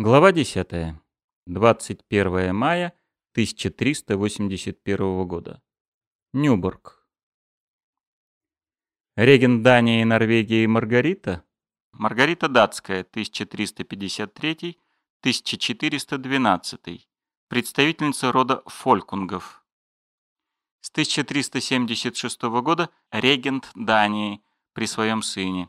Глава 10. 21 мая 1381 года. Нюбург. Регент Дании, Норвегии Маргарита. Маргарита Датская, 1353-1412. Представительница рода Фолькунгов. С 1376 года регент Дании при своем сыне.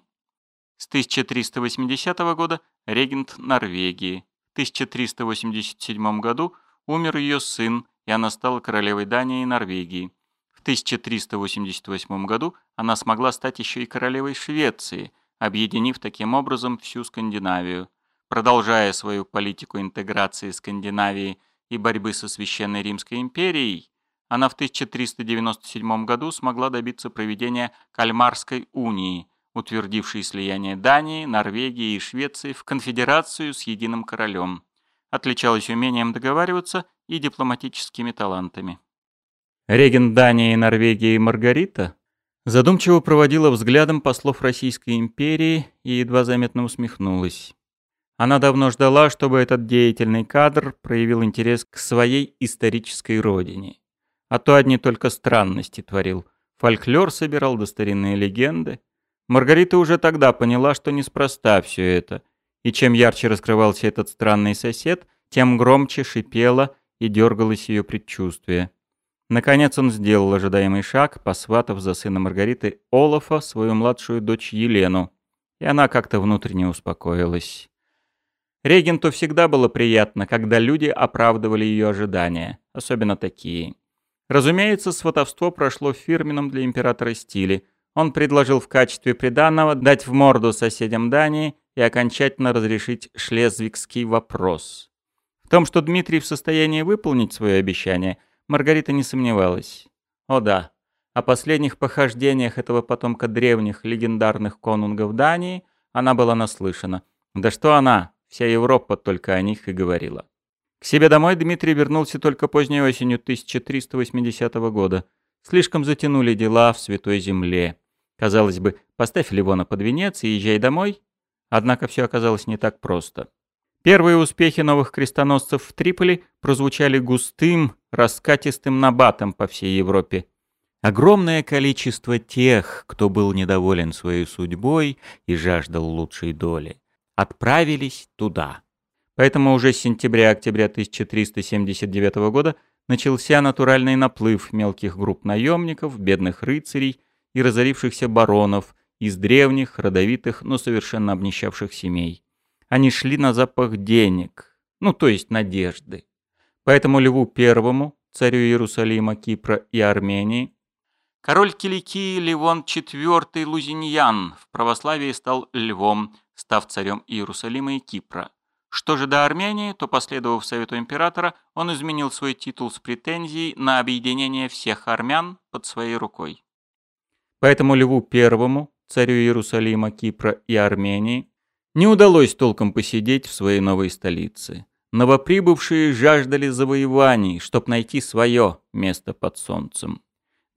С 1380 года регент Норвегии. В 1387 году умер ее сын, и она стала королевой Дании и Норвегии. В 1388 году она смогла стать еще и королевой Швеции, объединив таким образом всю Скандинавию. Продолжая свою политику интеграции Скандинавии и борьбы со Священной Римской империей, она в 1397 году смогла добиться проведения Кальмарской унии – утвердивший слияние Дании, Норвегии и Швеции в конфедерацию с единым королем. Отличалась умением договариваться и дипломатическими талантами. Регент Дании Норвегии Маргарита задумчиво проводила взглядом послов Российской империи и едва заметно усмехнулась. Она давно ждала, чтобы этот деятельный кадр проявил интерес к своей исторической родине. А то одни только странности творил. Фольклор собирал до старинные легенды, Маргарита уже тогда поняла, что неспроста все это. И чем ярче раскрывался этот странный сосед, тем громче шипело и дергалось ее предчувствие. Наконец он сделал ожидаемый шаг, посватав за сына Маргариты Олафа, свою младшую дочь Елену. И она как-то внутренне успокоилась. Регенту всегда было приятно, когда люди оправдывали ее ожидания, особенно такие. Разумеется, сватовство прошло в фирменном для императора стиле – он предложил в качестве приданного дать в морду соседям Дании и окончательно разрешить шлезвигский вопрос. В том, что Дмитрий в состоянии выполнить свое обещание, Маргарита не сомневалась. О да, о последних похождениях этого потомка древних легендарных конунгов Дании она была наслышана. Да что она, вся Европа только о них и говорила. К себе домой Дмитрий вернулся только поздней осенью 1380 года. Слишком затянули дела в Святой Земле. Казалось бы, поставь Ливона под венец и езжай домой. Однако все оказалось не так просто. Первые успехи новых крестоносцев в Триполи прозвучали густым, раскатистым набатом по всей Европе. Огромное количество тех, кто был недоволен своей судьбой и жаждал лучшей доли, отправились туда. Поэтому уже с сентября-октября 1379 года начался натуральный наплыв мелких групп наемников, бедных рыцарей и разорившихся баронов из древних, родовитых, но совершенно обнищавших семей. Они шли на запах денег, ну то есть надежды. Поэтому Льву Первому, царю Иерусалима, Кипра и Армении, король Киликии Ливон IV Лузиньян в православии стал Львом, став царем Иерусалима и Кипра. Что же до Армении, то, последовав совету императора, он изменил свой титул с претензией на объединение всех армян под своей рукой. Поэтому Льву Первому, царю Иерусалима, Кипра и Армении, не удалось толком посидеть в своей новой столице. Новоприбывшие жаждали завоеваний, чтоб найти свое место под солнцем.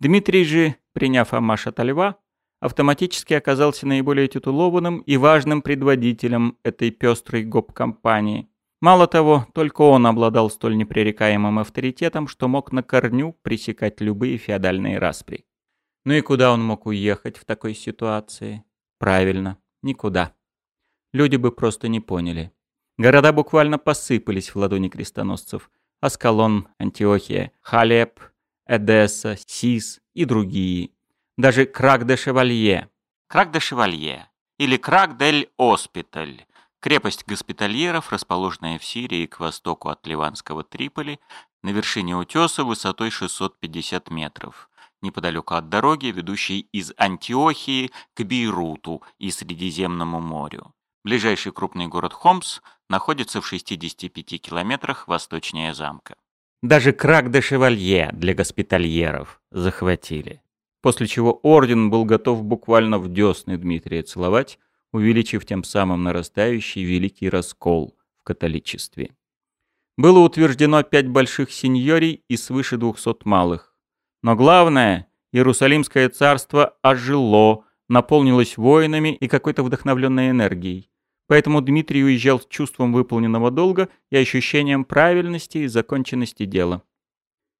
Дмитрий же, приняв Амаш от льва, автоматически оказался наиболее титулованным и важным предводителем этой пестрой гоп-компании. Мало того, только он обладал столь непререкаемым авторитетом, что мог на корню пресекать любые феодальные распри. Ну и куда он мог уехать в такой ситуации? Правильно, никуда. Люди бы просто не поняли. Города буквально посыпались в ладони крестоносцев. Аскалон, Антиохия, Халеп, Эдесса, Сис и другие. Даже Крак-де-Шевалье. Крак-де-Шевалье или Крак-дель-Оспиталь. Крепость госпитальеров, расположенная в Сирии к востоку от ливанского Триполи, на вершине утеса высотой 650 метров неподалеку от дороги, ведущей из Антиохии к Бейруту и Средиземному морю. Ближайший крупный город Хомс находится в 65 километрах восточнее замка. Даже крак де шевалье для госпитальеров захватили. После чего орден был готов буквально в десны Дмитрия целовать, увеличив тем самым нарастающий великий раскол в католичестве. Было утверждено пять больших сеньорий и свыше двухсот малых. Но главное, Иерусалимское царство ожило, наполнилось воинами и какой-то вдохновленной энергией. Поэтому Дмитрий уезжал с чувством выполненного долга и ощущением правильности и законченности дела.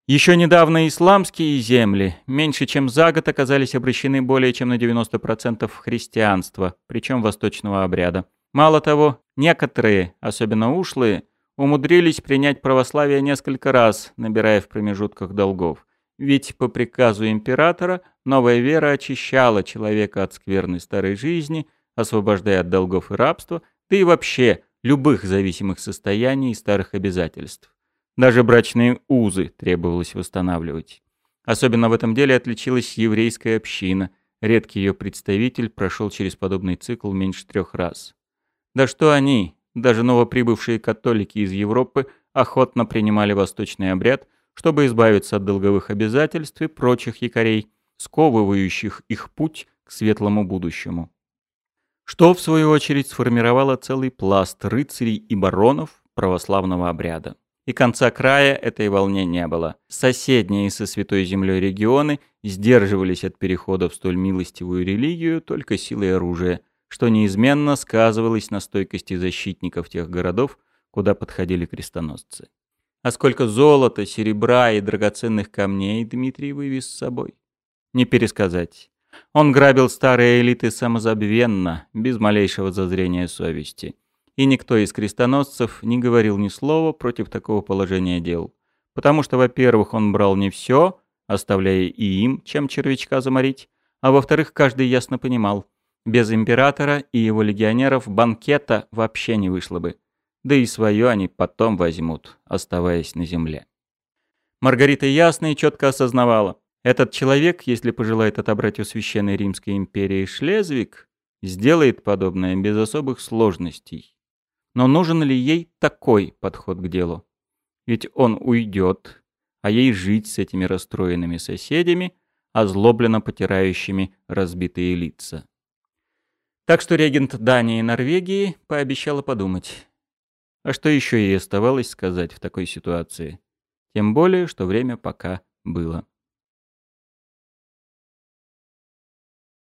Еще недавно исламские земли меньше чем за год оказались обращены более чем на 90% христианства, причем восточного обряда. Мало того, некоторые, особенно ушлые, умудрились принять православие несколько раз, набирая в промежутках долгов. Ведь по приказу императора новая вера очищала человека от скверной старой жизни, освобождая от долгов и рабства, да и вообще любых зависимых состояний и старых обязательств. Даже брачные узы требовалось восстанавливать. Особенно в этом деле отличилась еврейская община. Редкий ее представитель прошел через подобный цикл меньше трех раз. Да что они, даже новоприбывшие католики из Европы, охотно принимали восточный обряд, чтобы избавиться от долговых обязательств и прочих якорей, сковывающих их путь к светлому будущему. Что, в свою очередь, сформировало целый пласт рыцарей и баронов православного обряда и конца края этой волне не было. Соседние со Святой Землей регионы сдерживались от перехода в столь милостивую религию только силой оружия, что неизменно сказывалось на стойкости защитников тех городов, куда подходили крестоносцы. А сколько золота, серебра и драгоценных камней Дмитрий вывез с собой? Не пересказать. Он грабил старые элиты самозабвенно, без малейшего зазрения совести и никто из крестоносцев не говорил ни слова против такого положения дел. Потому что, во-первых, он брал не все, оставляя и им, чем червячка заморить, а во-вторых, каждый ясно понимал, без императора и его легионеров банкета вообще не вышло бы. Да и свое они потом возьмут, оставаясь на земле. Маргарита ясно и четко осознавала, этот человек, если пожелает отобрать у Священной Римской империи Шлезвик, сделает подобное без особых сложностей. Но нужен ли ей такой подход к делу? Ведь он уйдет, а ей жить с этими расстроенными соседями, озлобленно потирающими разбитые лица. Так что регент Дании и Норвегии пообещала подумать. А что еще ей оставалось сказать в такой ситуации? Тем более, что время пока было.